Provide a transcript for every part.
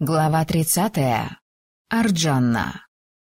Глава 30. Арджанна.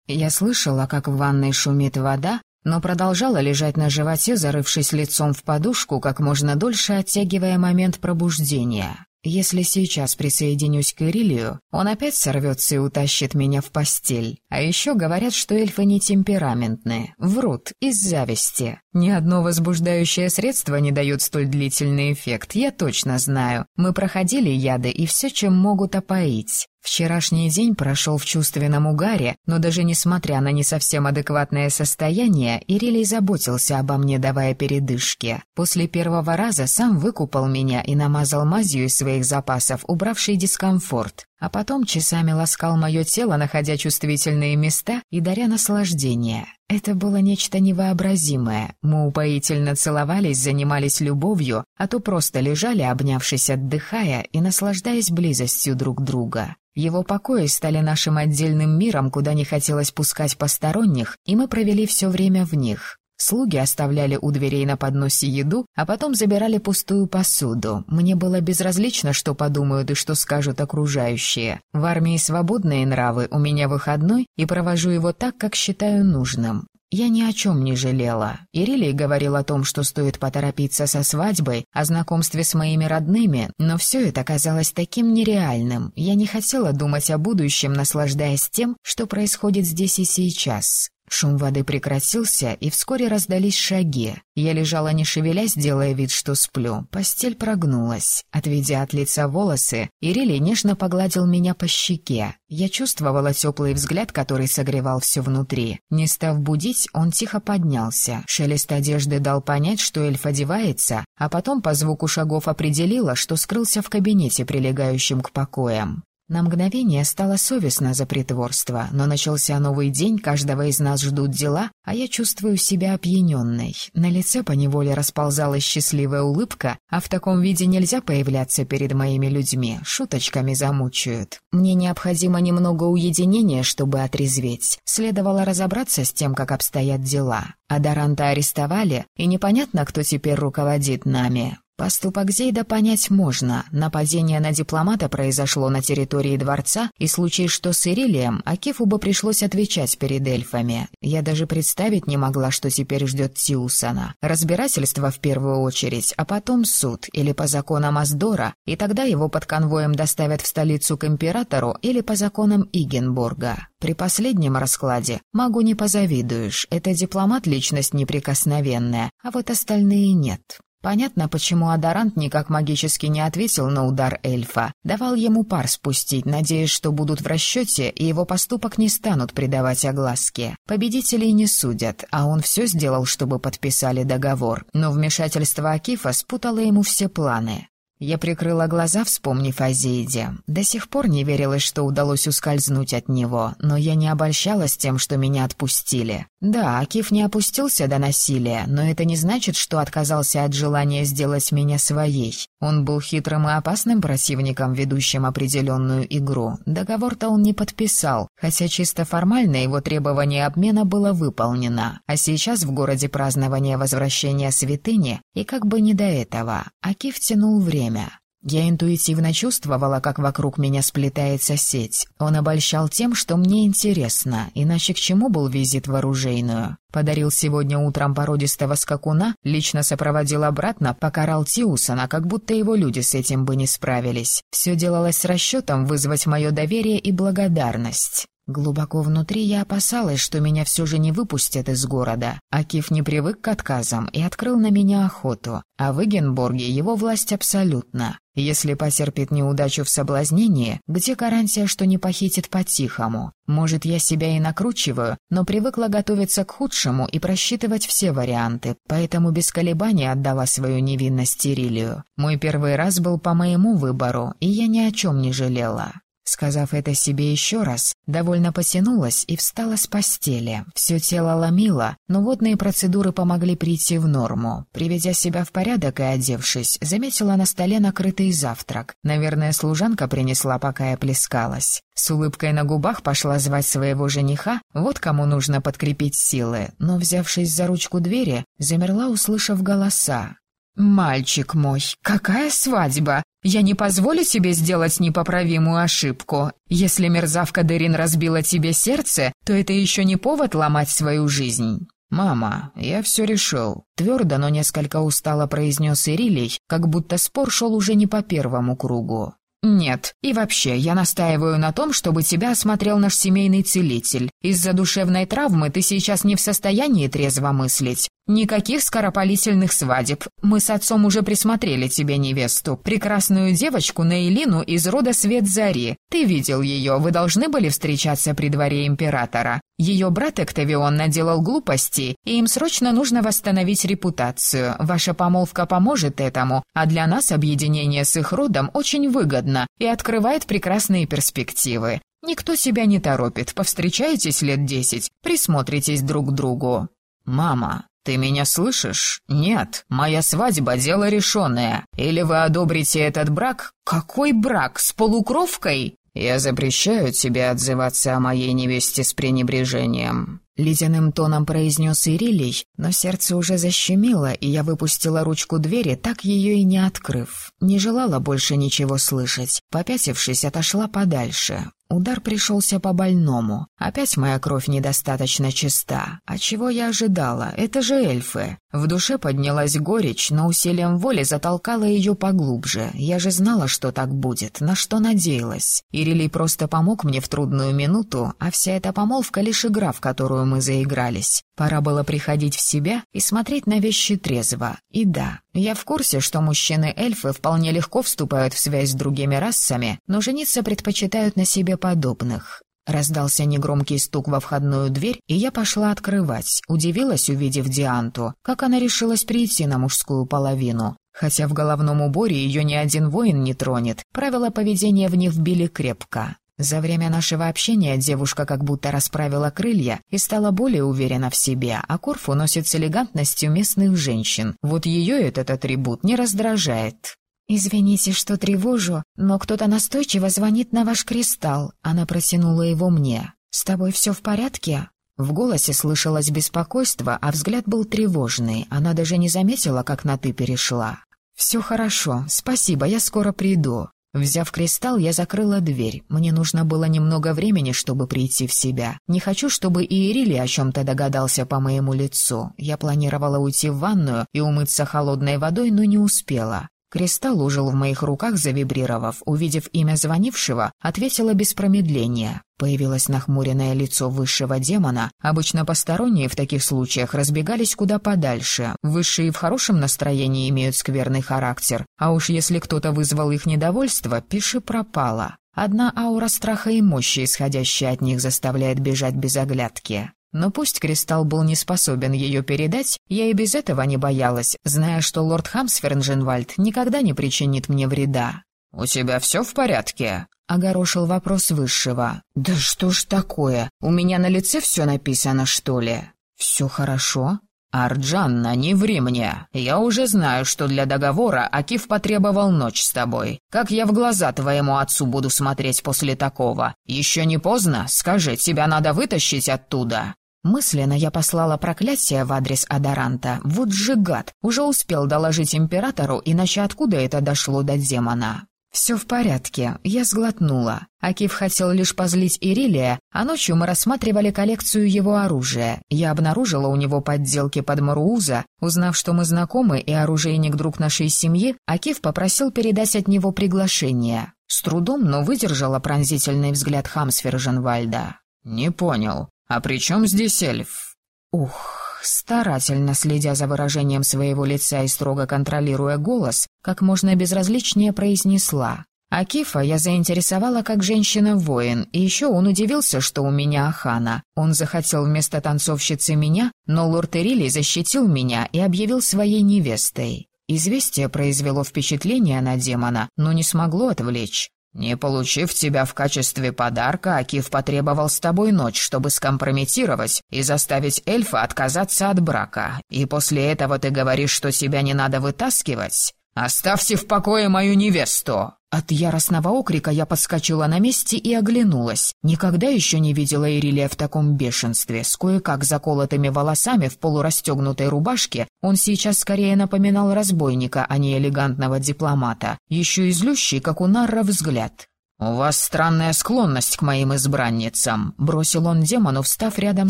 Я слышала, как в ванной шумит вода, но продолжала лежать на животе, зарывшись лицом в подушку, как можно дольше оттягивая момент пробуждения. Если сейчас присоединюсь к Ирилию, он опять сорвется и утащит меня в постель. А еще говорят, что эльфы не темпераментные. Врут, из зависти. Ни одно возбуждающее средство не дает столь длительный эффект, я точно знаю. Мы проходили яды и все, чем могут опоить. Вчерашний день прошел в чувственном угаре, но даже несмотря на не совсем адекватное состояние, Ирилий заботился обо мне, давая передышки. После первого раза сам выкупал меня и намазал мазью из своих запасов, убравший дискомфорт а потом часами ласкал мое тело, находя чувствительные места и даря наслаждение. Это было нечто невообразимое. Мы упоительно целовались, занимались любовью, а то просто лежали, обнявшись, отдыхая и наслаждаясь близостью друг друга. Его покои стали нашим отдельным миром, куда не хотелось пускать посторонних, и мы провели все время в них. Слуги оставляли у дверей на подносе еду, а потом забирали пустую посуду. Мне было безразлично, что подумают и что скажут окружающие. В армии свободные нравы, у меня выходной, и провожу его так, как считаю нужным. Я ни о чем не жалела. Ирилий говорил о том, что стоит поторопиться со свадьбой, о знакомстве с моими родными, но все это казалось таким нереальным. Я не хотела думать о будущем, наслаждаясь тем, что происходит здесь и сейчас. Шум воды прекратился, и вскоре раздались шаги. Я лежала не шевелясь, делая вид, что сплю. Постель прогнулась. Отведя от лица волосы, Ирили нежно погладил меня по щеке. Я чувствовала теплый взгляд, который согревал все внутри. Не став будить, он тихо поднялся. Шелест одежды дал понять, что эльф одевается, а потом по звуку шагов определила, что скрылся в кабинете, прилегающем к покоям. На мгновение стало совестно за притворство, но начался новый день, каждого из нас ждут дела, а я чувствую себя опьяненной. На лице поневоле расползалась счастливая улыбка, а в таком виде нельзя появляться перед моими людьми, шуточками замучают. Мне необходимо немного уединения, чтобы отрезветь. Следовало разобраться с тем, как обстоят дела. Адаранта арестовали, и непонятно, кто теперь руководит нами. Поступок Зейда понять можно. Нападение на дипломата произошло на территории дворца, и случай что с Ирилием, Акифу бы пришлось отвечать перед эльфами. Я даже представить не могла, что теперь ждет Тиусана. Разбирательство в первую очередь, а потом суд, или по законам Аздора, и тогда его под конвоем доставят в столицу к императору, или по законам Игенбурга. При последнем раскладе магу не позавидуешь, это дипломат личность неприкосновенная, а вот остальные нет. Понятно, почему Адарант никак магически не ответил на удар эльфа. Давал ему пар спустить, надеясь, что будут в расчете, и его поступок не станут придавать огласке. Победителей не судят, а он все сделал, чтобы подписали договор. Но вмешательство Акифа спутало ему все планы. Я прикрыла глаза, вспомнив о Зейде. До сих пор не верилось, что удалось ускользнуть от него, но я не обольщалась тем, что меня отпустили. Да, Акиф не опустился до насилия, но это не значит, что отказался от желания сделать меня своей. Он был хитрым и опасным противником, ведущим определенную игру. Договор-то он не подписал, хотя чисто формально его требование обмена было выполнено. А сейчас в городе празднование возвращения святыни, и как бы не до этого. Акиф тянул время время. Я интуитивно чувствовала, как вокруг меня сплетается сеть. Он обольщал тем, что мне интересно, иначе к чему был визит в оружейную. Подарил сегодня утром породистого скакуна, лично сопроводил обратно, покарал Тиусона, как будто его люди с этим бы не справились. Все делалось с расчетом вызвать мое доверие и благодарность. Глубоко внутри я опасалась, что меня все же не выпустят из города. Акиф не привык к отказам и открыл на меня охоту. А в Эгенборге его власть абсолютна. Если потерпит неудачу в соблазнении, где гарантия, что не похитит по-тихому? Может, я себя и накручиваю, но привыкла готовиться к худшему и просчитывать все варианты, поэтому без колебаний отдала свою невинность Ирилию. Мой первый раз был по моему выбору, и я ни о чем не жалела. Сказав это себе еще раз, довольно потянулась и встала с постели. Все тело ломило, но водные процедуры помогли прийти в норму. Приведя себя в порядок и одевшись, заметила на столе накрытый завтрак. Наверное, служанка принесла, пока я плескалась. С улыбкой на губах пошла звать своего жениха, вот кому нужно подкрепить силы, но, взявшись за ручку двери, замерла, услышав голоса. «Мальчик мой, какая свадьба! Я не позволю тебе сделать непоправимую ошибку. Если мерзавка Дерин разбила тебе сердце, то это еще не повод ломать свою жизнь». «Мама, я все решил», — твердо, но несколько устало произнес Ирилий, как будто спор шел уже не по первому кругу. «Нет. И вообще, я настаиваю на том, чтобы тебя осмотрел наш семейный целитель. Из-за душевной травмы ты сейчас не в состоянии трезво мыслить. Никаких скоропалительных свадеб. Мы с отцом уже присмотрели тебе невесту, прекрасную девочку Нейлину из рода Свет Зари. Ты видел ее, вы должны были встречаться при дворе императора. Ее брат Эктавион наделал глупости, и им срочно нужно восстановить репутацию. Ваша помолвка поможет этому, а для нас объединение с их родом очень выгодно и открывает прекрасные перспективы. Никто себя не торопит, повстречаетесь лет десять, присмотритесь друг к другу. «Мама, «Ты меня слышишь? Нет, моя свадьба — дело решенное. Или вы одобрите этот брак? Какой брак? С полукровкой?» «Я запрещаю тебе отзываться о моей невесте с пренебрежением». Ледяным тоном произнес Ирилий, но сердце уже защемило, и я выпустила ручку двери, так ее и не открыв. Не желала больше ничего слышать. Попятившись, отошла подальше. Удар пришелся по больному. Опять моя кровь недостаточно чиста. А чего я ожидала? Это же эльфы. В душе поднялась горечь, но усилием воли затолкала ее поглубже. Я же знала, что так будет, на что надеялась. Ирилий просто помог мне в трудную минуту, а вся эта помолвка лишь игра, в которую мы заигрались. Пора было приходить в себя и смотреть на вещи трезво. И да, я в курсе, что мужчины-эльфы вполне легко вступают в связь с другими расами, но жениться предпочитают на себе подобных. Раздался негромкий стук во входную дверь, и я пошла открывать, удивилась, увидев Дианту, как она решилась прийти на мужскую половину. Хотя в головном уборе ее ни один воин не тронет, правила поведения в них вбили крепко. За время нашего общения девушка как будто расправила крылья и стала более уверена в себе, а Корфу носит с элегантностью местных женщин. Вот ее этот атрибут не раздражает. «Извините, что тревожу, но кто-то настойчиво звонит на ваш кристалл». Она протянула его мне. «С тобой все в порядке?» В голосе слышалось беспокойство, а взгляд был тревожный. Она даже не заметила, как на «ты» перешла. «Все хорошо, спасибо, я скоро приду». Взяв кристалл, я закрыла дверь. Мне нужно было немного времени, чтобы прийти в себя. Не хочу, чтобы Иерили о чем-то догадался по моему лицу. Я планировала уйти в ванную и умыться холодной водой, но не успела. Кристалл ужил в моих руках, завибрировав. Увидев имя звонившего, ответила без промедления. Появилось нахмуренное лицо высшего демона. Обычно посторонние в таких случаях разбегались куда подальше. Высшие в хорошем настроении имеют скверный характер. А уж если кто-то вызвал их недовольство, пиши пропало. Одна аура страха и мощи, исходящая от них, заставляет бежать без оглядки. Но пусть Кристалл был не способен ее передать, я и без этого не боялась, зная, что лорд Хамсфернженвальд никогда не причинит мне вреда. «У тебя все в порядке?» — огорошил вопрос высшего. «Да что ж такое? У меня на лице все написано, что ли?» «Все хорошо?» «Арджанна, не ври мне. Я уже знаю, что для договора Акиф потребовал ночь с тобой. Как я в глаза твоему отцу буду смотреть после такого? Еще не поздно? Скажи, тебя надо вытащить оттуда». Мысленно я послала проклятие в адрес Адаранта. Вот же гад, уже успел доложить императору, иначе откуда это дошло до демона? «Все в порядке, я сглотнула. Акиф хотел лишь позлить Ирилия, а ночью мы рассматривали коллекцию его оружия. Я обнаружила у него подделки под Марууза. Узнав, что мы знакомы и оружейник друг нашей семьи, Акиф попросил передать от него приглашение. С трудом, но выдержала пронзительный взгляд Хамсферженвальда. «Не понял. А при чем здесь эльф?» «Ух...» старательно следя за выражением своего лица и строго контролируя голос, как можно безразличнее произнесла. Акифа я заинтересовала как женщина-воин, и еще он удивился, что у меня Ахана. Он захотел вместо танцовщицы меня, но лорд Эрили защитил меня и объявил своей невестой. Известие произвело впечатление на демона, но не смогло отвлечь. «Не получив тебя в качестве подарка, Акиф потребовал с тобой ночь, чтобы скомпрометировать и заставить эльфа отказаться от брака. И после этого ты говоришь, что себя не надо вытаскивать? Оставьте в покое мою невесту!» От яростного окрика я подскочила на месте и оглянулась. Никогда еще не видела Ирилия в таком бешенстве. С кое-как заколотыми волосами в полурастегнутой рубашке он сейчас скорее напоминал разбойника, а не элегантного дипломата. Еще и злющий, как у Нарра, взгляд. «У вас странная склонность к моим избранницам», — бросил он демону, встав рядом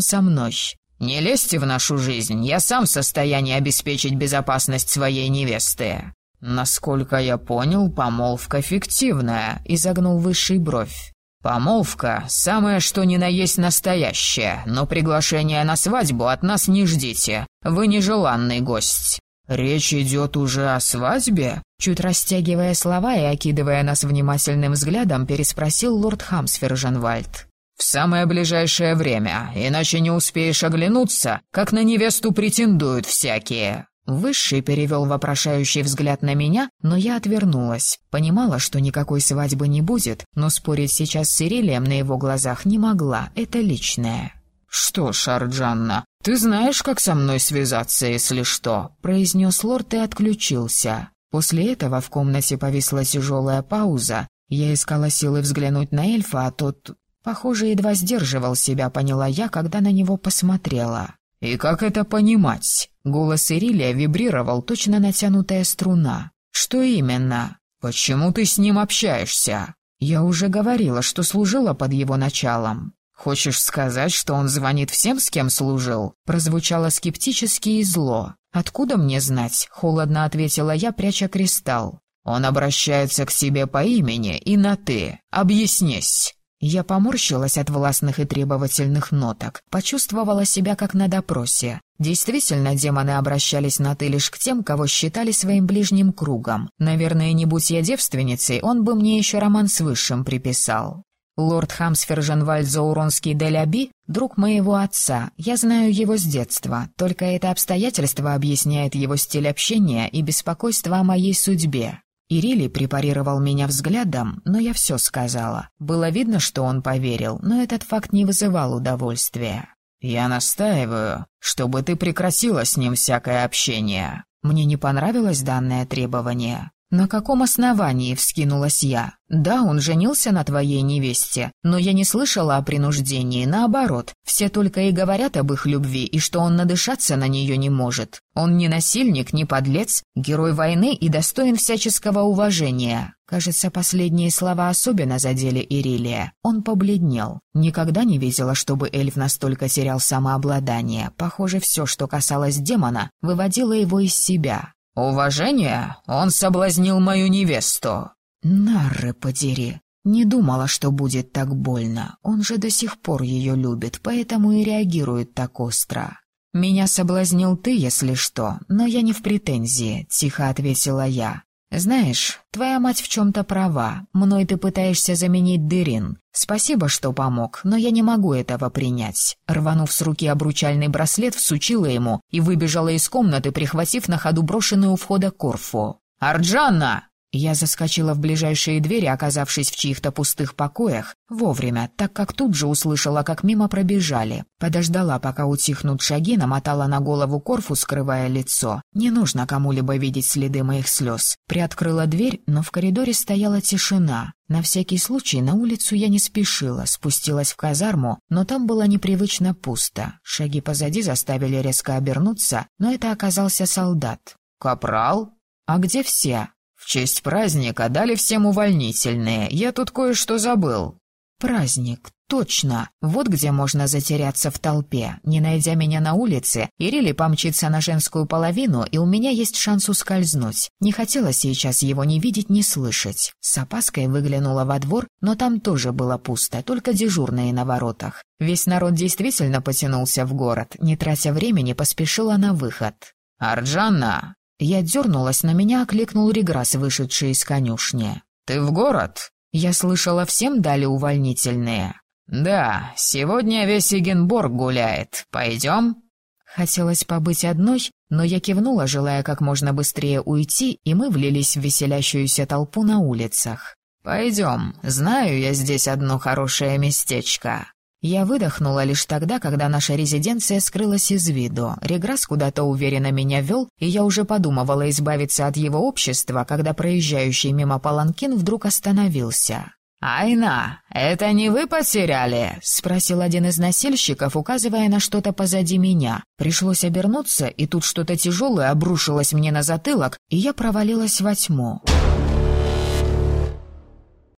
со мной. «Не лезьте в нашу жизнь, я сам в состоянии обеспечить безопасность своей невесты». «Насколько я понял, помолвка фиктивная», — изогнул высший бровь. «Помолвка — самое что ни на есть настоящее, но приглашение на свадьбу от нас не ждите. Вы нежеланный гость». «Речь идет уже о свадьбе?» Чуть растягивая слова и окидывая нас внимательным взглядом, переспросил лорд Хамсферженвальд. «В самое ближайшее время, иначе не успеешь оглянуться, как на невесту претендуют всякие». Высший перевел вопрошающий взгляд на меня, но я отвернулась. Понимала, что никакой свадьбы не будет, но спорить сейчас с Ирилием на его глазах не могла, это личное. «Что ж, Арджанна, ты знаешь, как со мной связаться, если что?» — произнес лорд и отключился. После этого в комнате повисла тяжелая пауза. Я искала силы взглянуть на эльфа, а тот, похоже, едва сдерживал себя, поняла я, когда на него посмотрела. «И как это понимать?» Голос Ирилия вибрировал, точно натянутая струна. «Что именно? Почему ты с ним общаешься?» «Я уже говорила, что служила под его началом». «Хочешь сказать, что он звонит всем, с кем служил?» Прозвучало скептически и зло. «Откуда мне знать?» — холодно ответила я, пряча кристалл. «Он обращается к себе по имени и на «ты». Объяснись». Я поморщилась от властных и требовательных ноток, почувствовала себя как на допросе. Действительно, демоны обращались на «ты» лишь к тем, кого считали своим ближним кругом. Наверное, не будь я девственницей, он бы мне еще роман с высшим приписал. Лорд Хамсфер Жанваль Зауронский Деляби — друг моего отца, я знаю его с детства, только это обстоятельство объясняет его стиль общения и беспокойство о моей судьбе. Ирили препарировал меня взглядом, но я все сказала. Было видно, что он поверил, но этот факт не вызывал удовольствия. «Я настаиваю, чтобы ты прекратила с ним всякое общение». Мне не понравилось данное требование. «На каком основании?» — вскинулась я. «Да, он женился на твоей невесте, но я не слышала о принуждении, наоборот. Все только и говорят об их любви, и что он надышаться на нее не может. Он не насильник, не подлец, герой войны и достоин всяческого уважения». Кажется, последние слова особенно задели Ирилия. Он побледнел. Никогда не видела, чтобы эльф настолько терял самообладание. Похоже, все, что касалось демона, выводило его из себя. «Уважение? Он соблазнил мою невесту». «Нарры подери. Не думала, что будет так больно. Он же до сих пор ее любит, поэтому и реагирует так остро». «Меня соблазнил ты, если что, но я не в претензии», — тихо ответила я. «Знаешь, твоя мать в чем-то права. Мной ты пытаешься заменить Дырин. Спасибо, что помог, но я не могу этого принять». Рванув с руки обручальный браслет, всучила ему и выбежала из комнаты, прихватив на ходу брошенную у входа Корфу. «Арджанна!» Я заскочила в ближайшие двери, оказавшись в чьих-то пустых покоях, вовремя, так как тут же услышала, как мимо пробежали. Подождала, пока утихнут шаги, намотала на голову корфу, скрывая лицо. Не нужно кому-либо видеть следы моих слез. Приоткрыла дверь, но в коридоре стояла тишина. На всякий случай на улицу я не спешила, спустилась в казарму, но там было непривычно пусто. Шаги позади заставили резко обернуться, но это оказался солдат. «Капрал? А где все?» «В честь праздника дали всем увольнительные. Я тут кое-что забыл». «Праздник, точно. Вот где можно затеряться в толпе. Не найдя меня на улице, Ирили помчится на женскую половину, и у меня есть шанс ускользнуть. Не хотела сейчас его ни видеть, ни слышать. С опаской выглянула во двор, но там тоже было пусто, только дежурные на воротах. Весь народ действительно потянулся в город. Не тратя времени, поспешила на выход. «Арджанна!» Я дернулась, на меня окликнул Реграс, вышедший из конюшни. «Ты в город?» Я слышала, всем дали увольнительные. «Да, сегодня весь Эгенборг гуляет. Пойдем?» Хотелось побыть одной, но я кивнула, желая как можно быстрее уйти, и мы влились в веселящуюся толпу на улицах. «Пойдем. Знаю я здесь одно хорошее местечко». Я выдохнула лишь тогда, когда наша резиденция скрылась из виду. Реграсс куда-то уверенно меня вел, и я уже подумывала избавиться от его общества, когда проезжающий мимо Паланкин вдруг остановился. «Айна, это не вы потеряли?» — спросил один из носильщиков, указывая на что-то позади меня. Пришлось обернуться, и тут что-то тяжелое обрушилось мне на затылок, и я провалилась во тьму.